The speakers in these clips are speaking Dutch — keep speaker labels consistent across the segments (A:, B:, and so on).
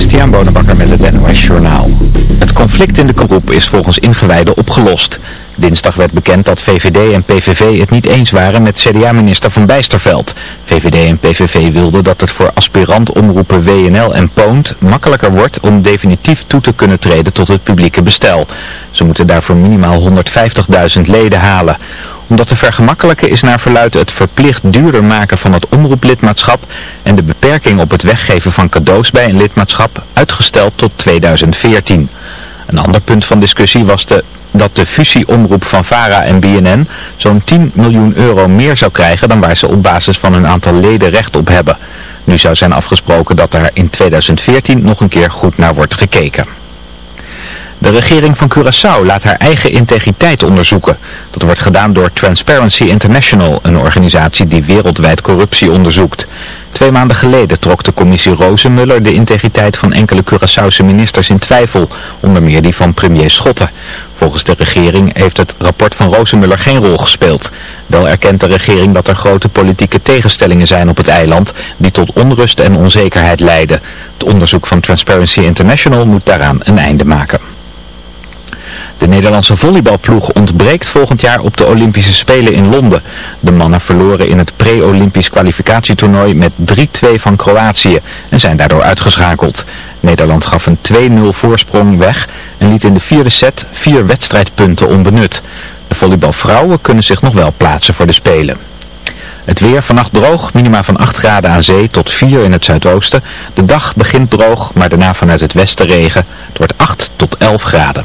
A: Christian Bonenbakker met het NOS Journaal. Het conflict in de groep is volgens ingewijden opgelost. Dinsdag werd bekend dat VVD en PVV het niet eens waren met CDA-minister Van Bijsterveld. VVD en PVV wilden dat het voor aspirant-omroepen WNL en Poont makkelijker wordt om definitief toe te kunnen treden tot het publieke bestel. Ze moeten daarvoor minimaal 150.000 leden halen omdat te vergemakkelijken is naar verluid het verplicht duurder maken van het omroeplidmaatschap en de beperking op het weggeven van cadeaus bij een lidmaatschap uitgesteld tot 2014. Een ander punt van discussie was de, dat de fusieomroep van VARA en BNN zo'n 10 miljoen euro meer zou krijgen dan waar ze op basis van hun aantal leden recht op hebben. Nu zou zijn afgesproken dat daar in 2014 nog een keer goed naar wordt gekeken. De regering van Curaçao laat haar eigen integriteit onderzoeken. Dat wordt gedaan door Transparency International, een organisatie die wereldwijd corruptie onderzoekt. Twee maanden geleden trok de commissie Rozenmuller de integriteit van enkele Curaçaose ministers in twijfel, onder meer die van premier Schotten. Volgens de regering heeft het rapport van Rozenmuller geen rol gespeeld. Wel erkent de regering dat er grote politieke tegenstellingen zijn op het eiland, die tot onrust en onzekerheid leiden. Het onderzoek van Transparency International moet daaraan een einde maken. De Nederlandse volleybalploeg ontbreekt volgend jaar op de Olympische Spelen in Londen. De mannen verloren in het pre-Olympisch kwalificatietoernooi met 3-2 van Kroatië en zijn daardoor uitgeschakeld. Nederland gaf een 2-0 voorsprong weg en liet in de vierde set vier wedstrijdpunten onbenut. De volleybalvrouwen kunnen zich nog wel plaatsen voor de Spelen. Het weer vannacht droog, minima van 8 graden aan zee tot 4 in het zuidoosten. De dag begint droog, maar daarna vanuit het westen regen. Het wordt 8 tot 11 graden.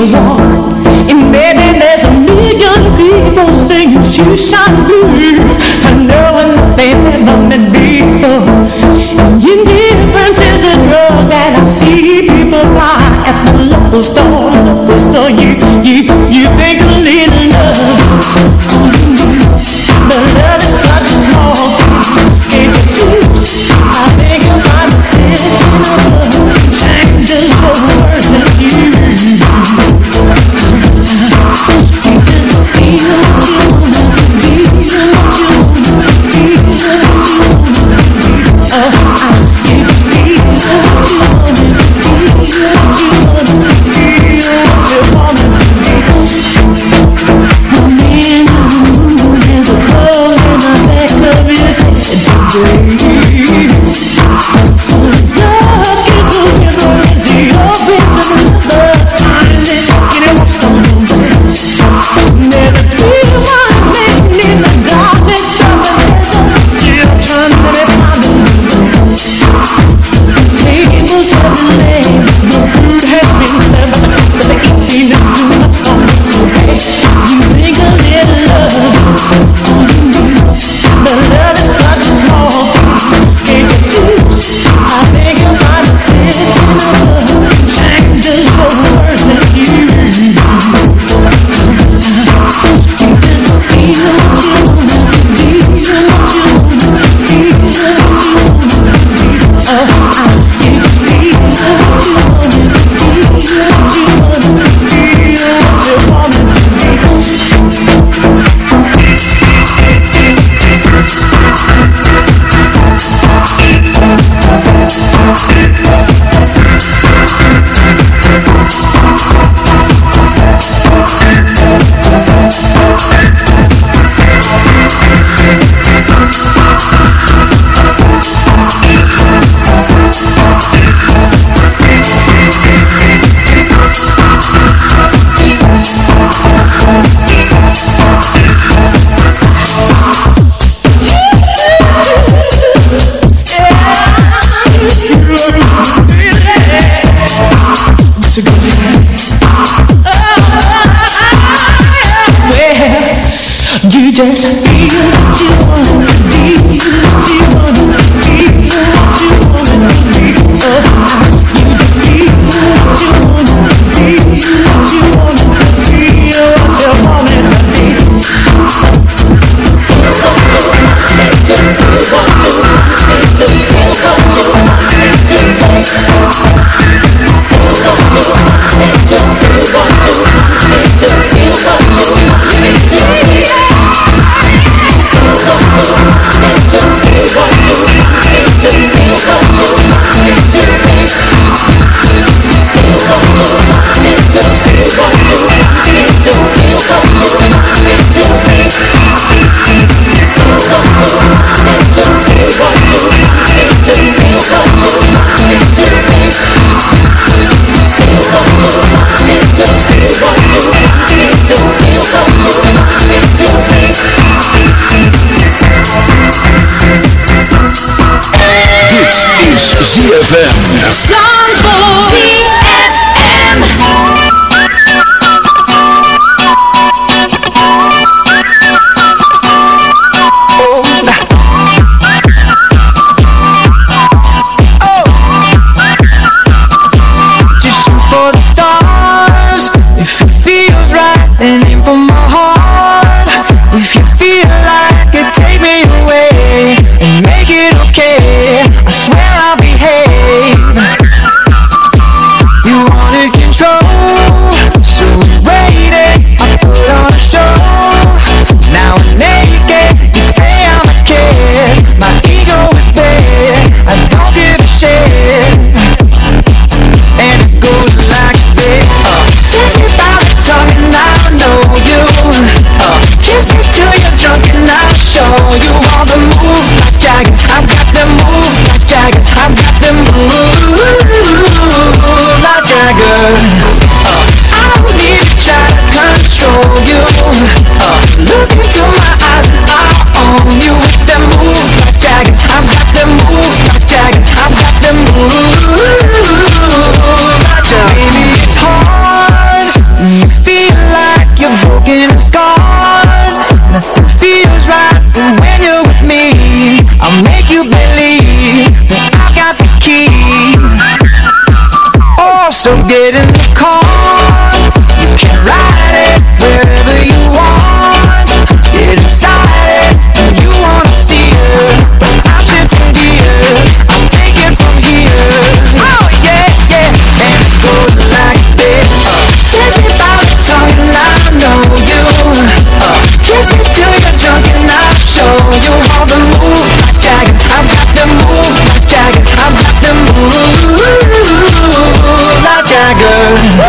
B: And maybe there's a million people singing shoeshine blues for knowing that they've never met before. And indifference is a drug that I see people buy at the local store, local store. You, you, you think a little love.
C: strangers ZFM. Yeah.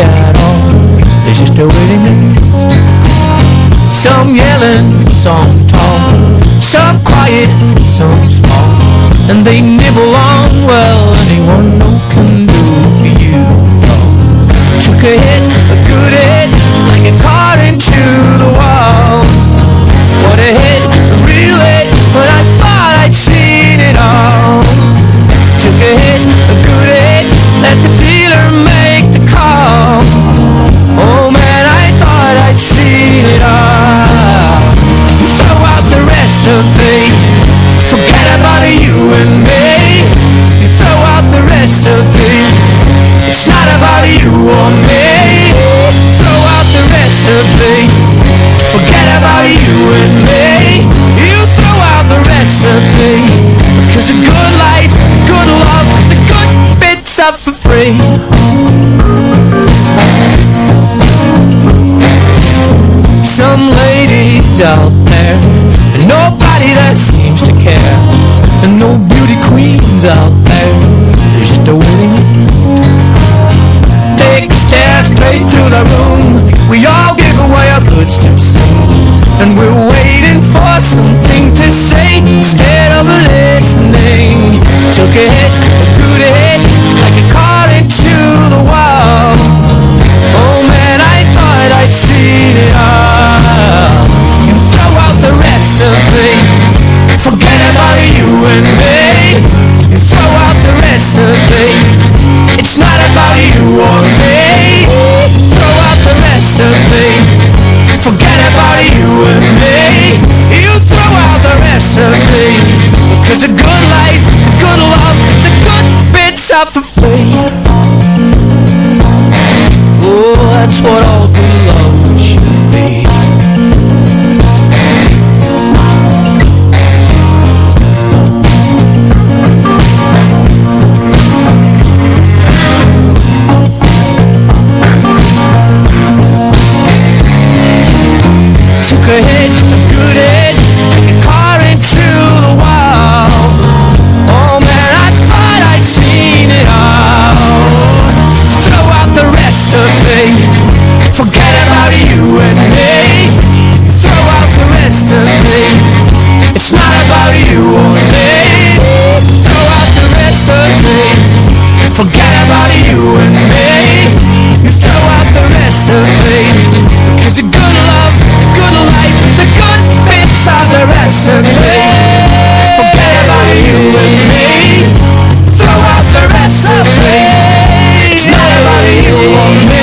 C: at
D: all.
E: There's just a waiting list. Some yelling, some tall, some quiet, some small. And they nibble on, well, anyone who can do for you. Took a hit, a good hit, like a card into the wall. What a hit, a real hit, but I thought I'd seen it all. Took a hit, a good hit, let the dealer make Recipe. Forget about you and me. You throw out the recipe. It's not about you or me. Throw out the recipe. Forget about you and me. You throw out the recipe. Cause a good life, a good love The good bits up for free. Some ladies out nobody that seems to care. And no beauty queens out there, there's just a waiting list. Big stare straight through the room. We all give away our goods too soon. And we're waiting for something to say instead of listening. Took a hit, a good hit, like a car into the wall. Forget about you and me. You throw out the recipe, cause a good life, a good love, the good bits are for free. Oh, that's what all recipe. Forget about you and me. Throw out the recipe. It's not about you or me.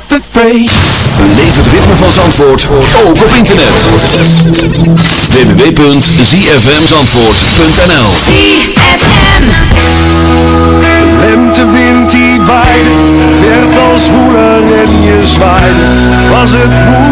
E: For free.
F: Beleef het ritme van Zandvoort ook op internet. www.zfmzandvoort.nl
G: ZFM.
D: De lentewind die waaide, werd als woeler en je zwaaide. Was het moeilijk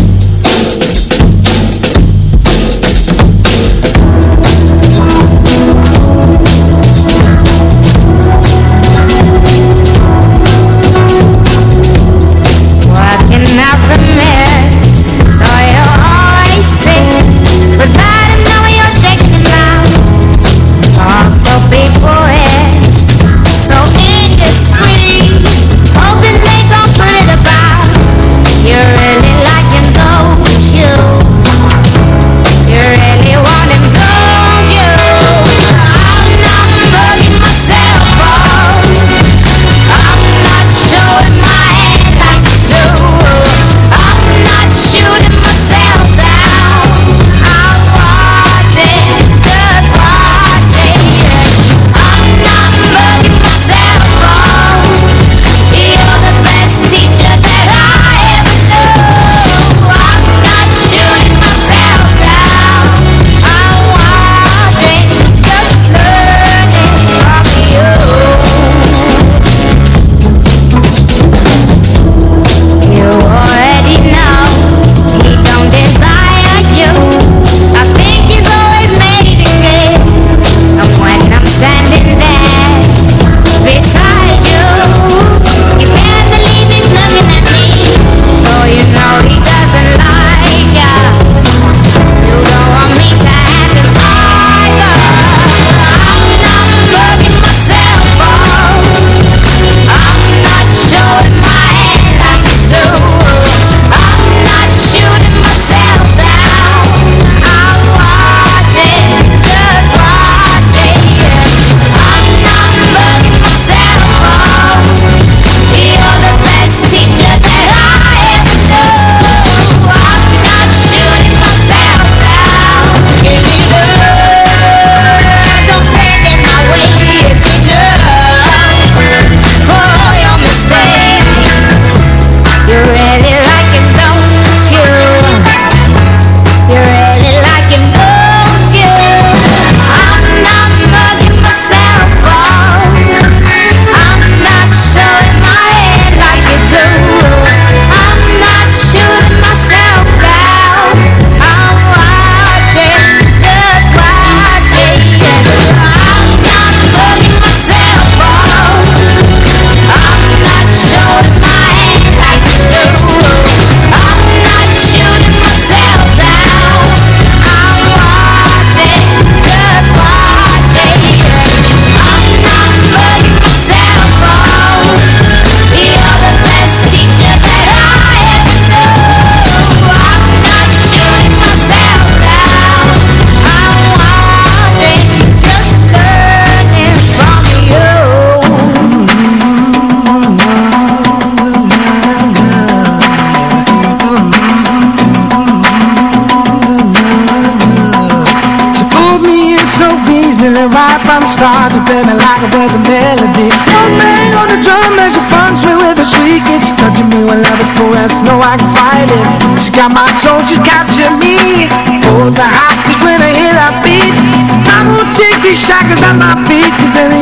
H: guitar to
C: play me like it was a melody. One bang on the drum as she funks me with a shriek It's touching me when love is caressed, no I can fight it. She got my soul, she's captured me. Hold the hostage when I hear that beat. I won't take these shackles at my feet Cause they're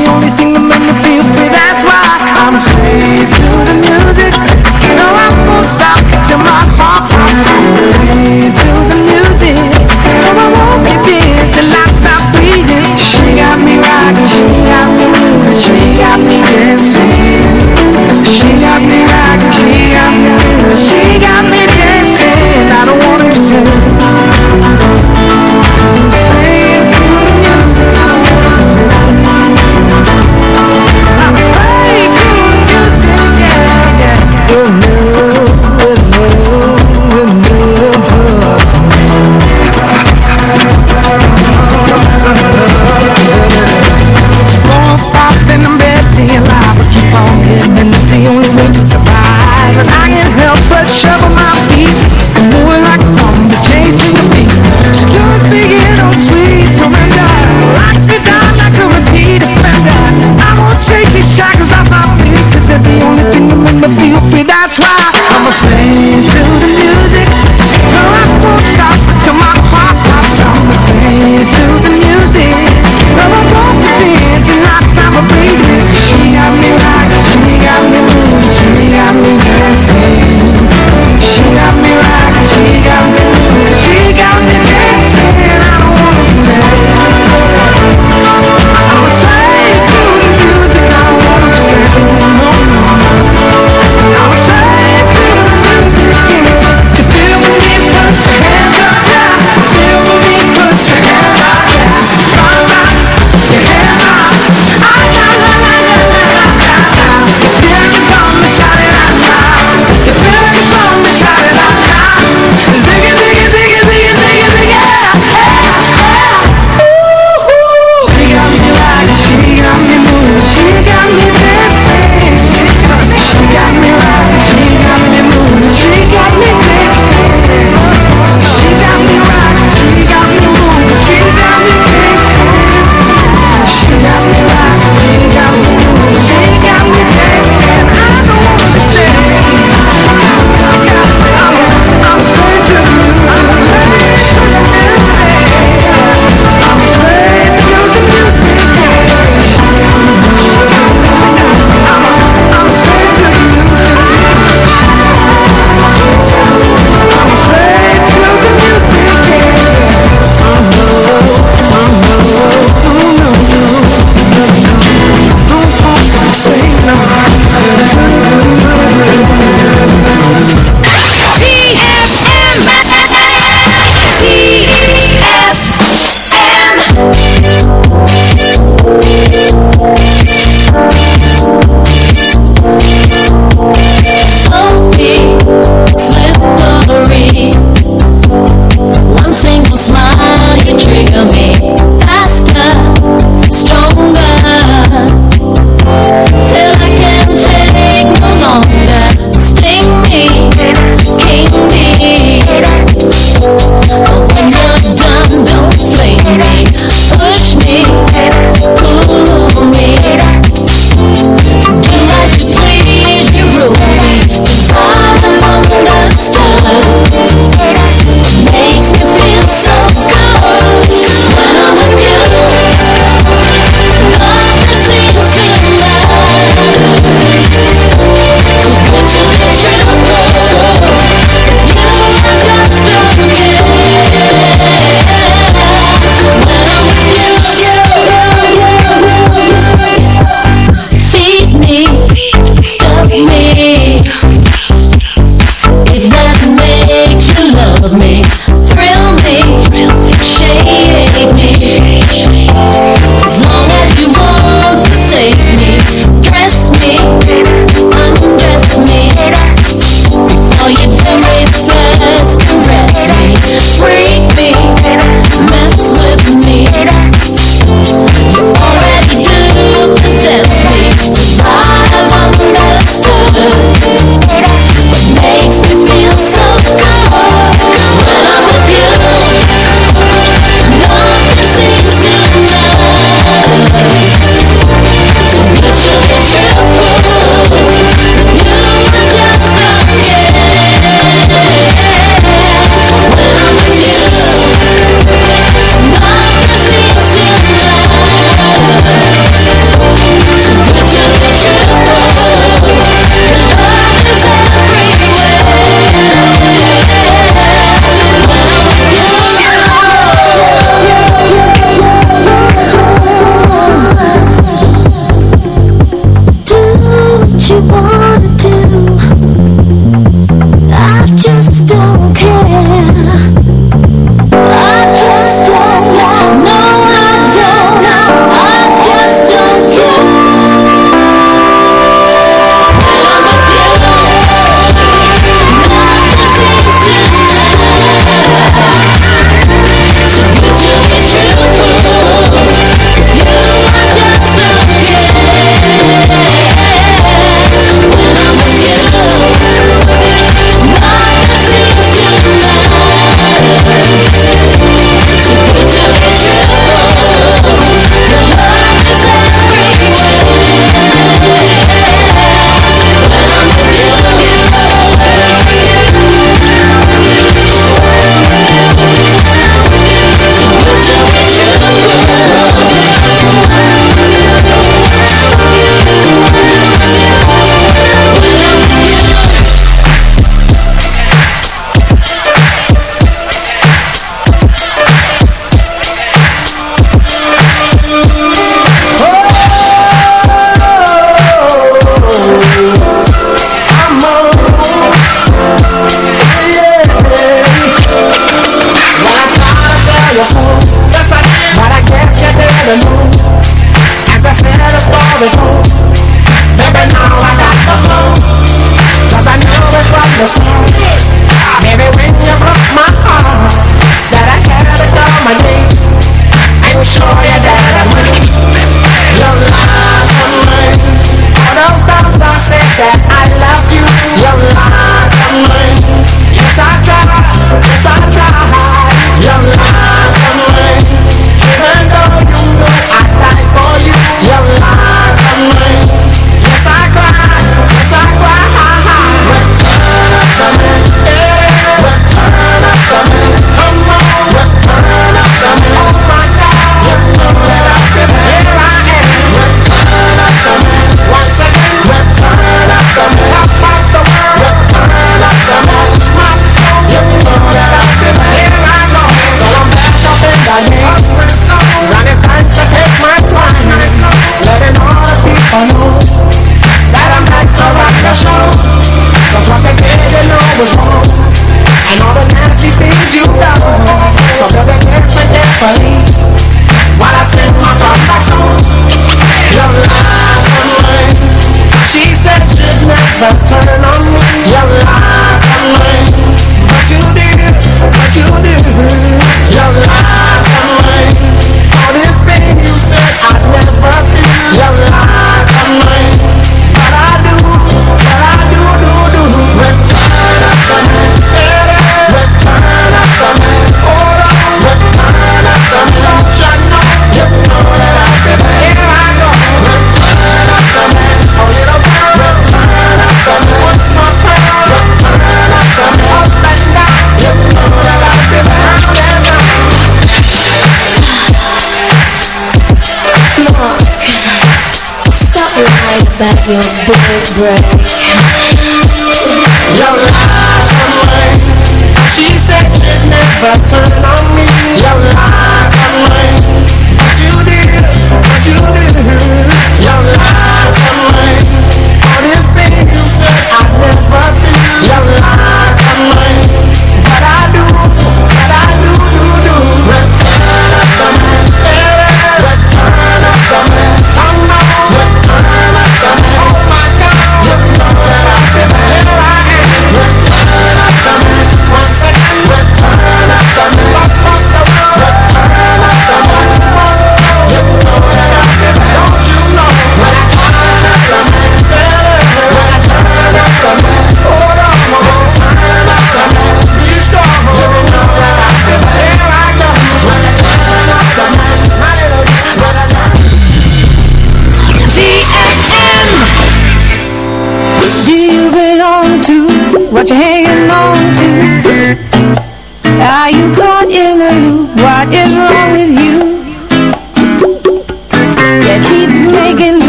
C: your big.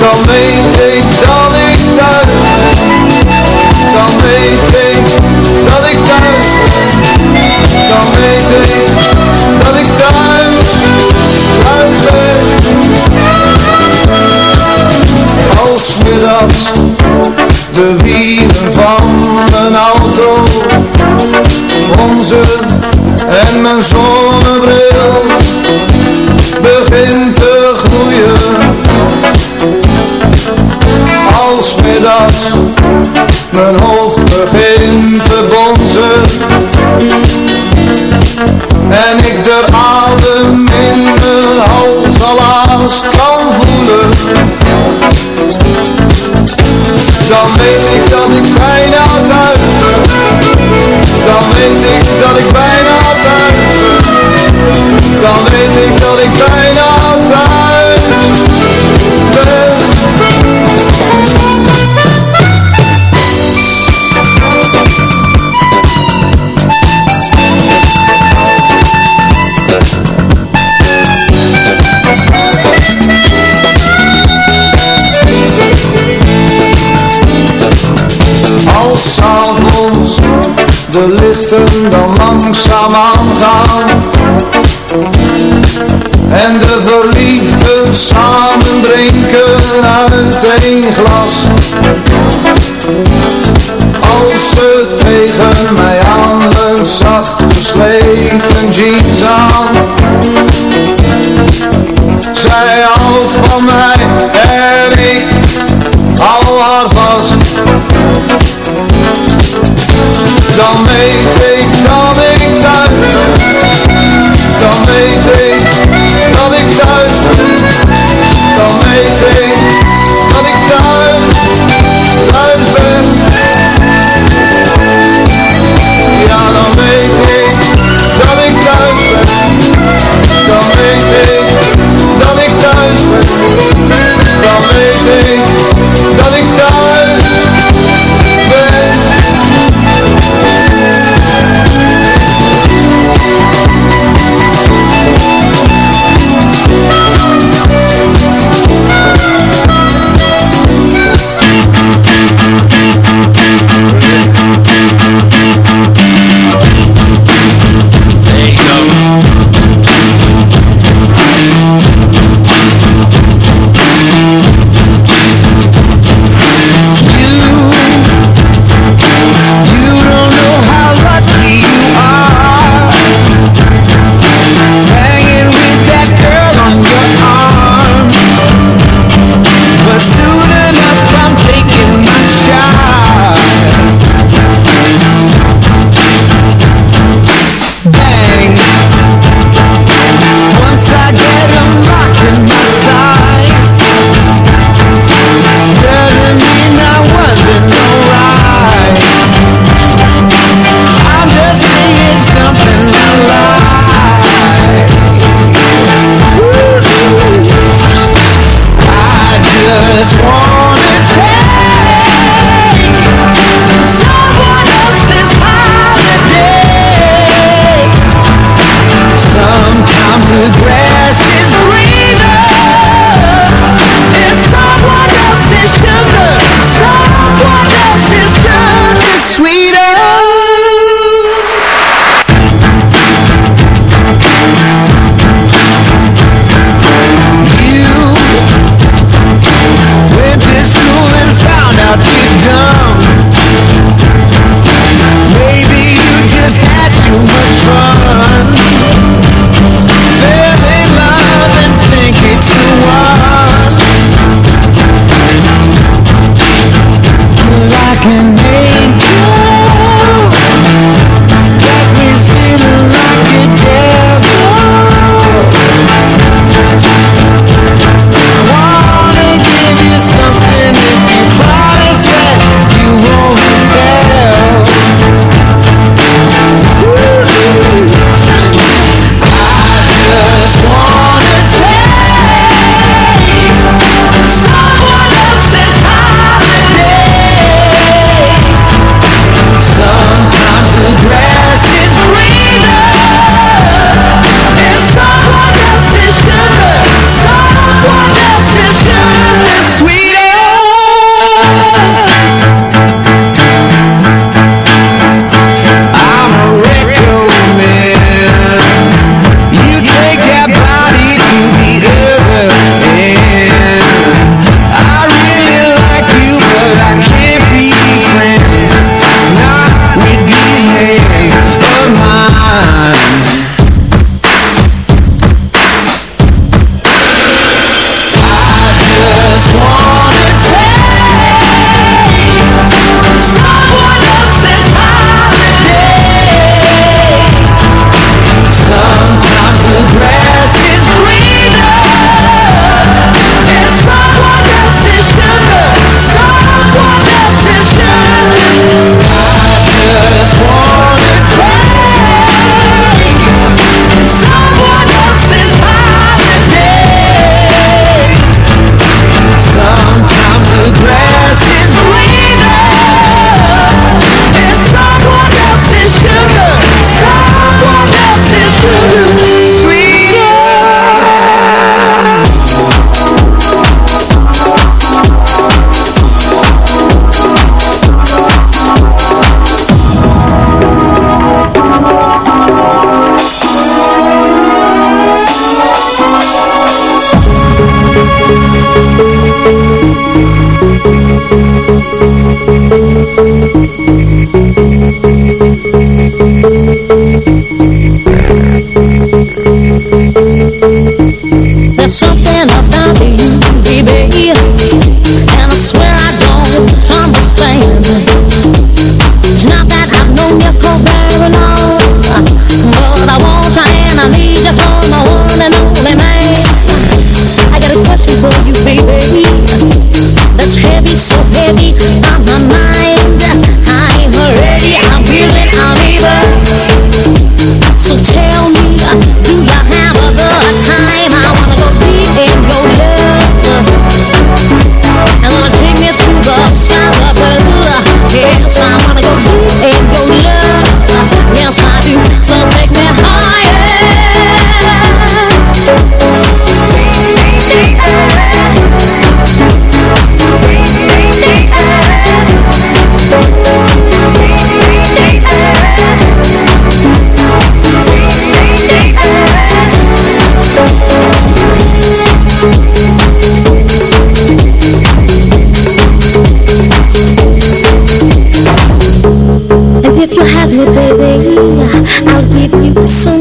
I: Dan weet ik dat ik thuis ben. Dan weet ik dat ik thuis ben. Dan weet ik dat ik thuis, ben. Als middags de wielen van mijn auto Fronsen en mijn zonnebril mijn hoofd begint te bonzen. En ik de adem in mijn hals al kan voelen. Dan weet ik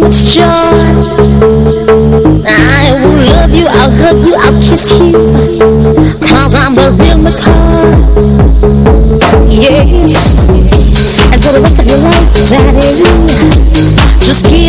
G: it's joy. I will love you, I'll hug you, I'll kiss you. Cause I'm a real McCoy. Yes. And for the rest of your life, Daddy, Just give